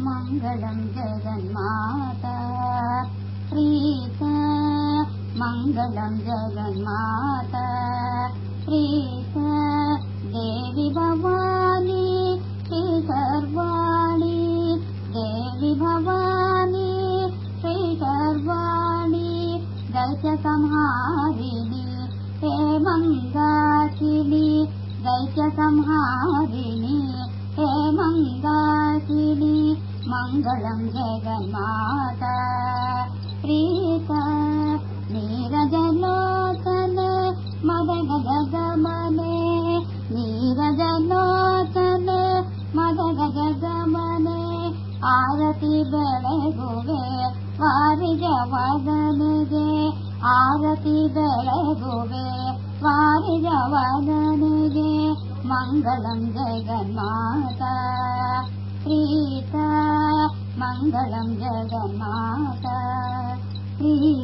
मङ्गलं जगन्माता प्रीता। मङ्गलं जगन्माता प्रीता। देवि भवानी श्रीसर्वाणि। देवि भवानी श्रीसर्वाणि। दैत्यसंहारिणि हे मङ्गाशिनि दैत्यसंहारिणि हे मङ्गलं जगन्माता प्रीता नीरजलोचन मदगजगमने नीरजलोचन मदगजगमने आरति बेळगुवे वारिजवदनगे आरति बेळगुवे वारिजवदनगे मङ्गलं जगन्माता जगमाता श्री